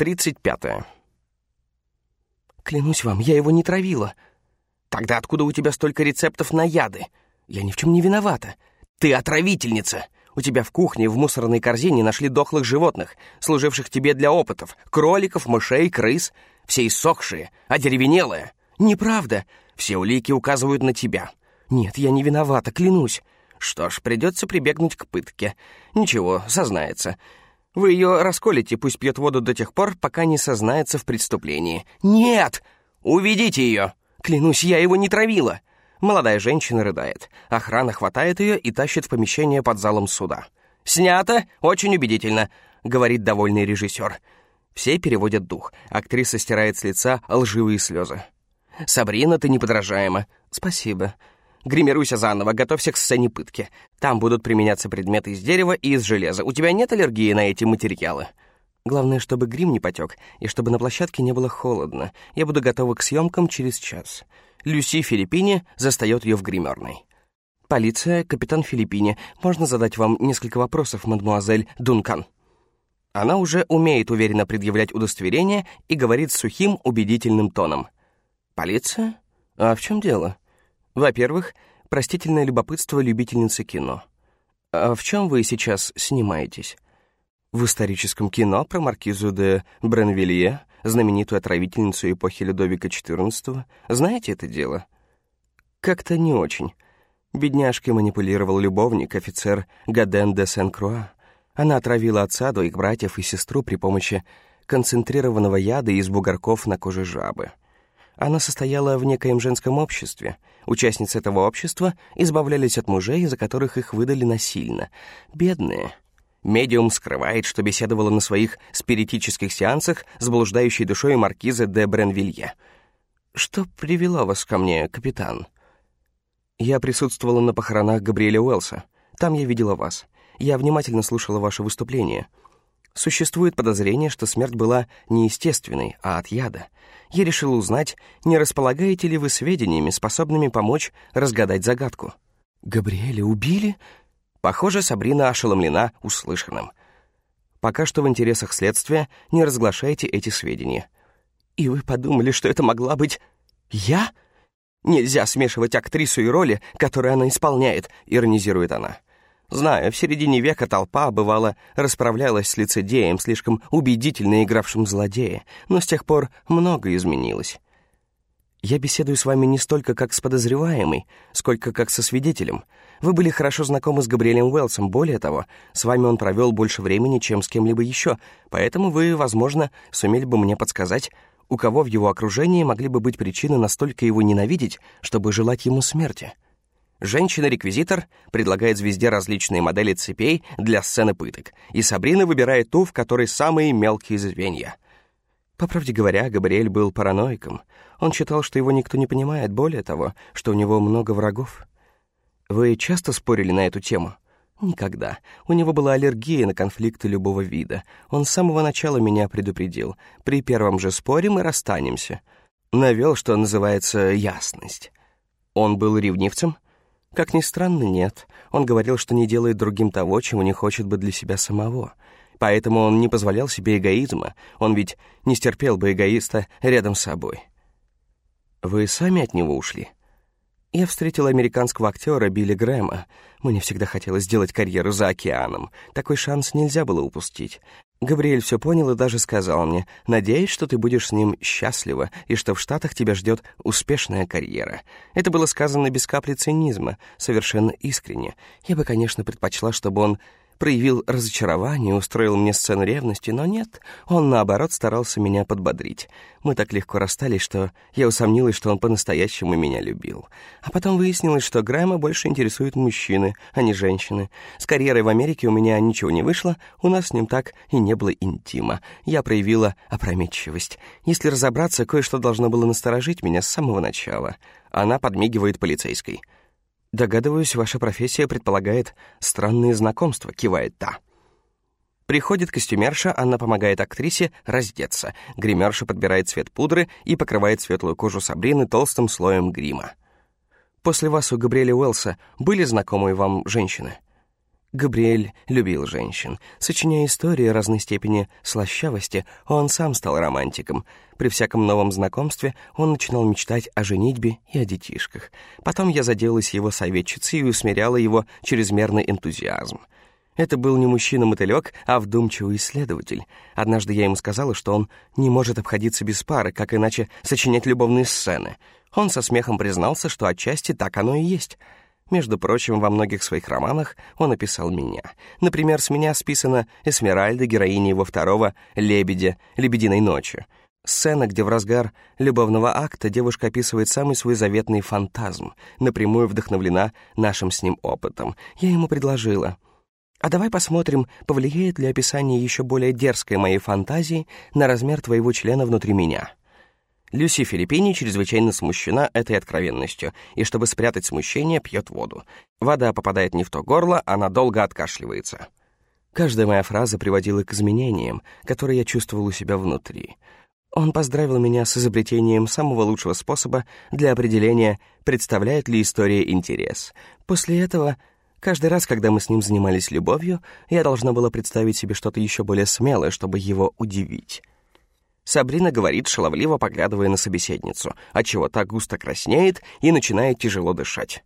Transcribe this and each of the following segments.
Тридцать пятое. Клянусь вам, я его не травила. Тогда откуда у тебя столько рецептов на яды? Я ни в чем не виновата. Ты отравительница. У тебя в кухне в мусорной корзине нашли дохлых животных, служивших тебе для опытов. Кроликов, мышей, крыс. Все иссохшие, одеревенелые. Неправда. Все улики указывают на тебя. Нет, я не виновата, клянусь. Что ж, придется прибегнуть к пытке. Ничего, сознается. Вы ее расколите, пусть пьет воду до тех пор, пока не сознается в преступлении. Нет! Уведите ее! Клянусь, я его не травила. Молодая женщина рыдает. Охрана хватает ее и тащит в помещение под залом суда. «Снято! Очень убедительно!» — говорит довольный режиссер. Все переводят дух. Актриса стирает с лица лживые слезы. «Сабрина, ты неподражаема». «Спасибо». Гримируйся заново, готовься к сцене пытки. Там будут применяться предметы из дерева и из железа. У тебя нет аллергии на эти материалы? Главное, чтобы грим не потек, и чтобы на площадке не было холодно. Я буду готова к съемкам через час. Люси Филиппини застает ее в гримерной. «Полиция, капитан Филиппини, можно задать вам несколько вопросов, мадмуазель Дункан?» Она уже умеет уверенно предъявлять удостоверение и говорит сухим, убедительным тоном. «Полиция? А в чем дело?» Во-первых, простительное любопытство любительницы кино. А в чем вы сейчас снимаетесь? В историческом кино про маркизу де Бренвилье, знаменитую отравительницу эпохи Людовика XIV. Знаете это дело? Как-то не очень. Бедняжкой манипулировал любовник, офицер Гаден де Сен-Круа. Она отравила отца, двоих братьев и сестру при помощи концентрированного яда из бугорков на коже жабы. Она состояла в некоем женском обществе. Участницы этого общества избавлялись от мужей, за которых их выдали насильно. Бедные. Медиум скрывает, что беседовала на своих спиритических сеансах с блуждающей душой маркиза де Бренвилье. «Что привело вас ко мне, капитан?» «Я присутствовала на похоронах Габриэля Уэлса. Там я видела вас. Я внимательно слушала ваше выступление. Существует подозрение, что смерть была не естественной, а от яда. Я решил узнать, не располагаете ли вы сведениями, способными помочь разгадать загадку. Габриэля убили? Похоже, Сабрина ошеломлена услышанным. Пока что в интересах следствия не разглашайте эти сведения. И вы подумали, что это могла быть я? Нельзя смешивать актрису и роли, которые она исполняет, иронизирует она. Знаю, в середине века толпа, бывало, расправлялась с лицедеем, слишком убедительно игравшим злодея, но с тех пор многое изменилось. Я беседую с вами не столько как с подозреваемой, сколько как со свидетелем. Вы были хорошо знакомы с Габриэлем Уэллсом, более того, с вами он провел больше времени, чем с кем-либо еще, поэтому вы, возможно, сумели бы мне подсказать, у кого в его окружении могли бы быть причины настолько его ненавидеть, чтобы желать ему смерти. Женщина-реквизитор предлагает звезде различные модели цепей для сцены пыток, и Сабрина выбирает ту, в которой самые мелкие звенья. По правде говоря, Габриэль был параноиком. Он считал, что его никто не понимает, более того, что у него много врагов. Вы часто спорили на эту тему? Никогда. У него была аллергия на конфликты любого вида. Он с самого начала меня предупредил. При первом же споре мы расстанемся. Навел, что называется, ясность. Он был ревнивцем? — как ни странно, нет. Он говорил, что не делает другим того, чего не хочет бы для себя самого. Поэтому он не позволял себе эгоизма. Он ведь не стерпел бы эгоиста рядом с собой. Вы сами от него ушли? Я встретил американского актера Билли Грэма. Мне всегда хотелось сделать карьеру за океаном. Такой шанс нельзя было упустить. Габриэль все понял и даже сказал мне, «Надеюсь, что ты будешь с ним счастлива и что в Штатах тебя ждет успешная карьера». Это было сказано без капли цинизма, совершенно искренне. Я бы, конечно, предпочла, чтобы он проявил разочарование, устроил мне сцену ревности, но нет, он, наоборот, старался меня подбодрить. Мы так легко расстались, что я усомнилась, что он по-настоящему меня любил. А потом выяснилось, что Грэма больше интересуют мужчины, а не женщины. С карьерой в Америке у меня ничего не вышло, у нас с ним так и не было интима. Я проявила опрометчивость. Если разобраться, кое-что должно было насторожить меня с самого начала. Она подмигивает полицейской. «Догадываюсь, ваша профессия предполагает странные знакомства», — кивает та. Приходит костюмерша, она помогает актрисе раздеться. Гримерша подбирает цвет пудры и покрывает светлую кожу Сабрины толстым слоем грима. «После вас у Габриэля Уэллса были знакомые вам женщины?» Габриэль любил женщин. Сочиняя истории разной степени слащавости, он сам стал романтиком. При всяком новом знакомстве он начинал мечтать о женитьбе и о детишках. Потом я заделалась его советчицей и усмиряла его чрезмерный энтузиазм. Это был не мужчина-мотылек, а вдумчивый исследователь. Однажды я ему сказала, что он не может обходиться без пары, как иначе сочинять любовные сцены. Он со смехом признался, что отчасти так оно и есть — между прочим, во многих своих романах он описал меня. Например, с меня списана Эсмеральда, героиня его второго «Лебедя», «Лебединой ночи». Сцена, где в разгар любовного акта девушка описывает самый свой заветный фантазм, напрямую вдохновлена нашим с ним опытом. Я ему предложила. А давай посмотрим, повлияет ли описание еще более дерзкой моей фантазии на размер твоего члена внутри меня. Люси Филиппини чрезвычайно смущена этой откровенностью, и чтобы спрятать смущение, пьет воду. Вода попадает не в то горло, она долго откашливается. Каждая моя фраза приводила к изменениям, которые я чувствовал у себя внутри. Он поздравил меня с изобретением самого лучшего способа для определения, представляет ли история интерес. После этого Каждый раз, когда мы с ним занимались любовью, я должна была представить себе что-то еще более смелое, чтобы его удивить. Сабрина говорит, шаловливо поглядывая на собеседницу, отчего та густо краснеет и начинает тяжело дышать.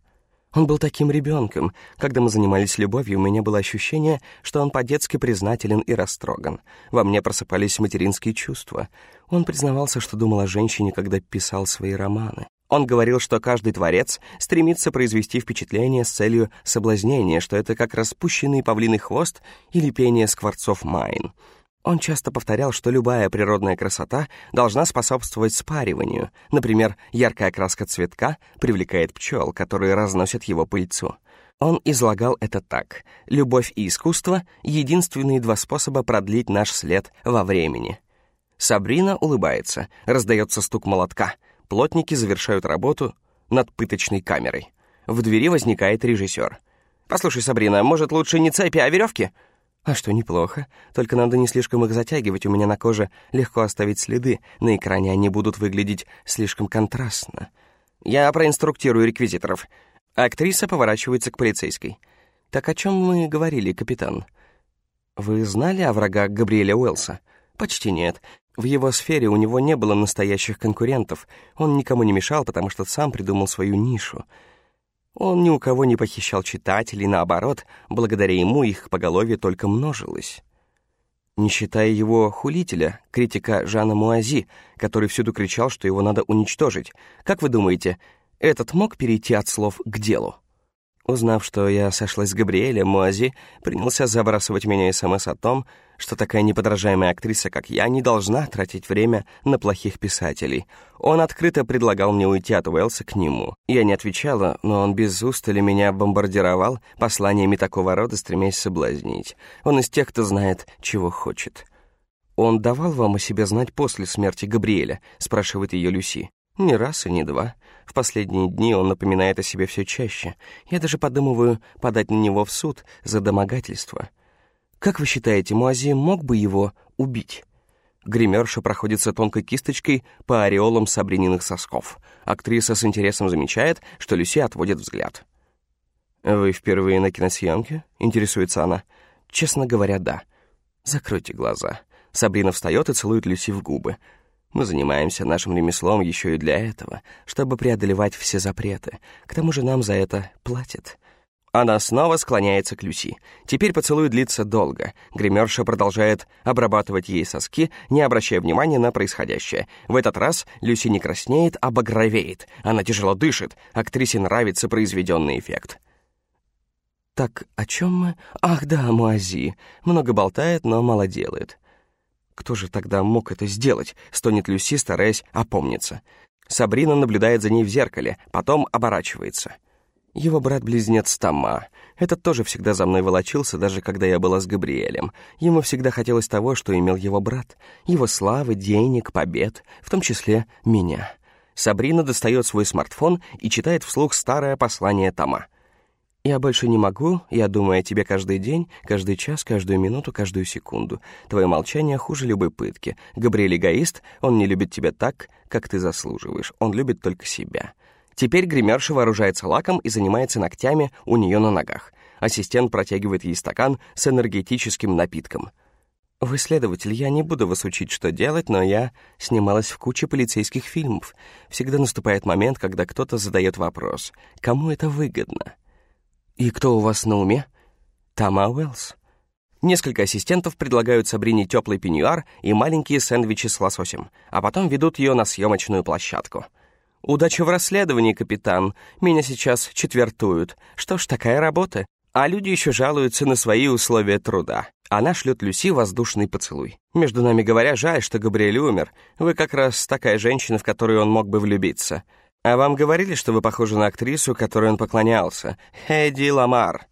Он был таким ребенком. Когда мы занимались любовью, у меня было ощущение, что он по-детски признателен и растроган. Во мне просыпались материнские чувства. Он признавался, что думал о женщине, когда писал свои романы. Он говорил, что каждый творец стремится произвести впечатление с целью соблазнения, что это как распущенный павлиный хвост или пение скворцов майн. Он часто повторял, что любая природная красота должна способствовать спариванию. Например, яркая краска цветка привлекает пчел, которые разносят его пыльцу. Он излагал это так. Любовь и искусство — единственные два способа продлить наш след во времени. Сабрина улыбается, раздается стук молотка. Плотники завершают работу над пыточной камерой. В двери возникает режиссер. «Послушай, Сабрина, может, лучше не цепи, а веревки?» А что, неплохо. Только надо не слишком их затягивать, у меня на коже легко оставить следы, на экране они будут выглядеть слишком контрастно. Я проинструктирую реквизиторов. Актриса поворачивается к полицейской. «Так о чем мы говорили, капитан?» «Вы знали о врагах Габриэля Уэллса?» «Почти нет. В его сфере у него не было настоящих конкурентов. Он никому не мешал, потому что сам придумал свою нишу. Он ни у кого не похищал читателей, наоборот, благодаря ему их поголовье только множилось. Не считая его хулителя, критика Жана Муази, который всюду кричал, что его надо уничтожить. Как вы думаете, этот мог перейти от слов к делу? Узнав, что я сошлась с Габриэлем, Муази принялся забрасывать меня СМС о том, что такая неподражаемая актриса, как я, не должна тратить время на плохих писателей. Он открыто предлагал мне уйти от Уэлса к нему. Я не отвечала, но он без устали меня бомбардировал посланиями такого рода, стремясь соблазнить. Он из тех, кто знает, чего хочет. «Он давал вам о себе знать после смерти Габриэля?» — спрашивает ее Люси. «Ни раз и не два. В последние дни он напоминает о себе все чаще. Я даже подумываю подать на него в суд за домогательство. Как вы считаете, Муази мог бы его убить? Гримерша проходится тонкой кисточкой по ореолам Сабрининых сосков. Актриса с интересом замечает, что Люси отводит взгляд. «Вы впервые на киносъемке?» — интересуется она. «Честно говоря, да. Закройте глаза». Сабрина встает и целует Люси в губы. Мы занимаемся нашим ремеслом еще и для этого, чтобы преодолевать все запреты. К тому же нам за это платят. Она снова склоняется к Люси. Теперь поцелуй длится долго. Гримерша продолжает обрабатывать ей соски, не обращая внимания на происходящее. В этот раз Люси не краснеет, а багровеет. Она тяжело дышит. Актрисе нравится произведенный эффект. «Так, о чем мы? Ах да, Муази. Много болтает, но мало делает. Кто же тогда мог это сделать? Стонет Люси, стараясь опомниться. Сабрина наблюдает за ней в зеркале, потом оборачивается. Его брат-близнец Тома. Этот тоже всегда за мной волочился, даже когда я была с Габриэлем. Ему всегда хотелось того, что имел его брат. Его славы, денег, побед, в том числе меня. Сабрина достает свой смартфон и читает вслух старое послание Тома. Я больше не могу, я думаю о тебе каждый день, каждый час, каждую минуту, каждую секунду. Твое молчание хуже любой пытки. Габриэль эгоист, он не любит тебя так, как ты заслуживаешь. Он любит только себя. Теперь гримерша вооружается лаком и занимается ногтями у нее на ногах. Ассистент протягивает ей стакан с энергетическим напитком. «Вы следователь, я не буду вас учить, что делать, но я снималась в куче полицейских фильмов. Всегда наступает момент, когда кто-то задает вопрос, кому это выгодно?» «И кто у вас на уме?» «Тама Уэллс». Несколько ассистентов предлагают Сабрине теплый пеньюар и маленькие сэндвичи с лососем, а потом ведут ее на съемочную площадку. «Удачи в расследовании, капитан. Меня сейчас четвертуют. Что ж, такая работа. А люди еще жалуются на свои условия труда. Она шлет Люси воздушный поцелуй. Между нами говоря, жаль, что Габриэль умер. Вы как раз такая женщина, в которую он мог бы влюбиться. А вам говорили, что вы похожи на актрису, которой он поклонялся? Хэдди Ламар.